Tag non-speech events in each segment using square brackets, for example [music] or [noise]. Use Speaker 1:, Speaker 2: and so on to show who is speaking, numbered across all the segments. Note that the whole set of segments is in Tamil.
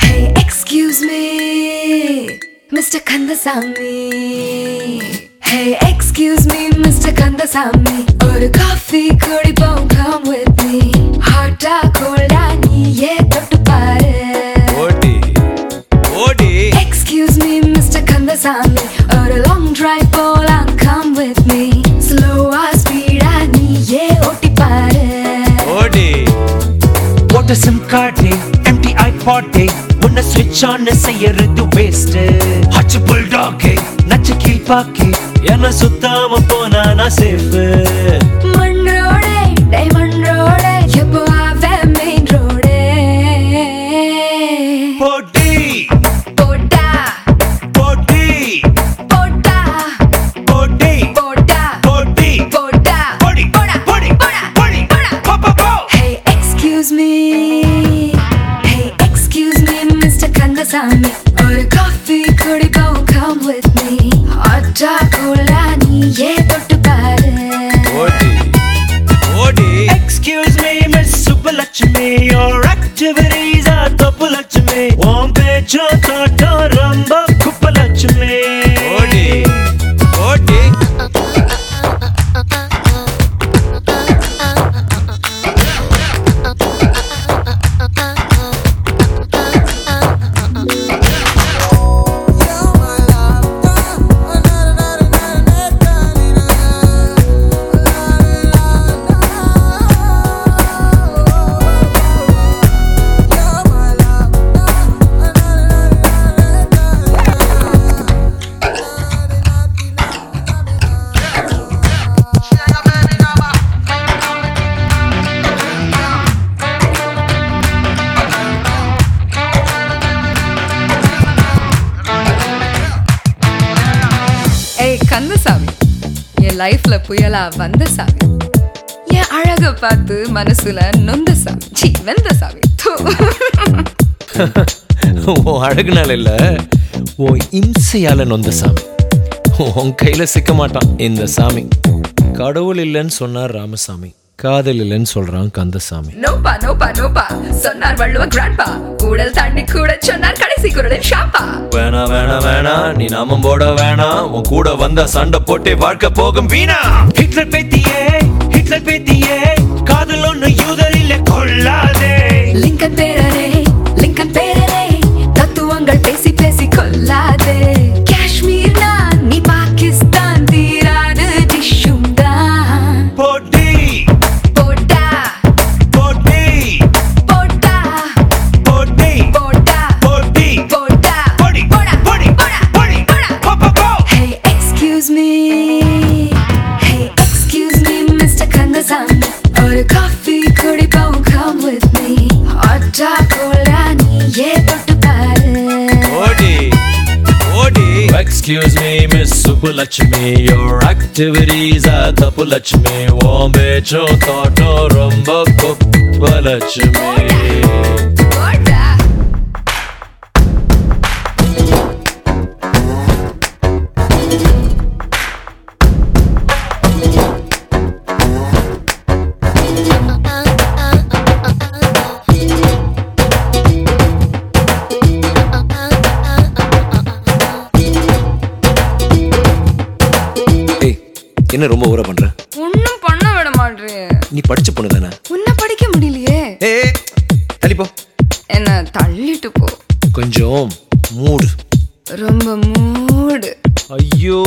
Speaker 1: Hey, excuse me, Mr. Kandasamy. Hey, excuse me, Mr. Kandasamy. ஒரு காஃபி குடிப்போம் come with me. Hot ஆ cold ஆ நீயே தொட்டு பாரு.
Speaker 2: ஓடி ஓடி
Speaker 1: Excuse me, Mr. Kandasamy. ஒரு long drive போலாம் come with me. Slow ah speed ஆ நீயே ஓட்டி பாரு.
Speaker 2: ஓடி
Speaker 3: போட்ட சிம் கார்டு எம்டி ஐபாட் உன்னை ஸ்விட்ச் ஆன் செய்யறது வேஸ்ட் ஹச்சு புல்டாக் நச்சு கீழ்பாக்கு என்ன சுத்தாம போனா நான் சேஃப்
Speaker 1: மண் ரோடே, diamond ரோடே, எப்போ ஆவே main ரோடே.
Speaker 3: போட்டி.
Speaker 1: போட்டா.
Speaker 3: போட்டி.
Speaker 1: போட்டா.
Speaker 3: போட்டி.
Speaker 1: போட்டா.
Speaker 3: போட்டி.
Speaker 1: போட்டா.
Speaker 3: போடி.
Speaker 1: போடா.
Speaker 3: போடி.
Speaker 1: போடா.
Speaker 3: போடி.
Speaker 1: போடா.
Speaker 3: போ போ போ.
Speaker 1: Hey excuse me. Hey excuse me Mr. Kandasamy
Speaker 3: உன்
Speaker 4: லைஃப்ல புயலா வந்த சாமி. என் அழக பார்த்து மனசுல நொந்த சாமி. சி வெந்த சாமி. தூ. [laughs]
Speaker 2: உன் அழகுனால இல்ல உன் இம்சையால நொந்த சாமி. உன் கையில சிக்க மாட்டான் இந்த சாமி. கடவுள் இல்லைன்னு சொன்னார் ராமசாமி. காதல் இல்லைன்னு சொல்றான் கந்தசாமி.
Speaker 4: நோப்பா நோப்பா நோப்பா. சொன்னார் வள்ளுவ கிராண்ட்பா கூடல் தாண்டி கூட சொன்னார் கடைசி குரலின் ஷாப்பா
Speaker 2: வேணா வேணா வேணா நீ நாமம் போட வேணாம் உன் கூட வந்த சண்டை போட்டே வாழ்க்கை போகும் வீணா.
Speaker 3: ஹிட்லர் பேத்தியே ஹிட்லர் பேத்தியே காதல் ஒண்ணு யூதரில் கொள்ளாதே.
Speaker 1: excuse me
Speaker 2: miss Subbulakshmi your activities are Thappulakshmi உன் பேச்சும் தோட்டம் ரொம்ப குப்பலட்சுமி என்ன ரொம்ப ஊற பண்ற?
Speaker 4: ஒண்ணும் பண்ண விட மாட்டேன்
Speaker 2: நீ படிச்ச பொண்ணு தானே?
Speaker 4: உன்னை படிக்க முடியலையே.
Speaker 2: ஏய் தள்ளிப்போ
Speaker 4: என்ன தள்ளிட்டு போ.
Speaker 2: கொஞ்சம் மூடு.
Speaker 4: ரொம்ப மூடு.
Speaker 2: ஐயோ.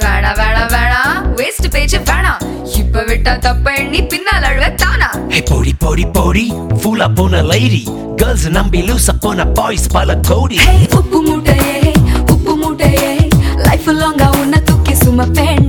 Speaker 4: வேணா வேணா வேணா. வேஸ்ட் பேஜ் வேணாம் இப்ப விட்டா தப்ப எண்ணி பின்னால் அழுவ தானா?
Speaker 3: ஹே போடி போடி போடி. ஃபுல்லா போன லைரி கேர்ள்ஸ் நம்பி லூசா போன பாய்ஸ் பல கோடி.
Speaker 1: உப்பு my pen.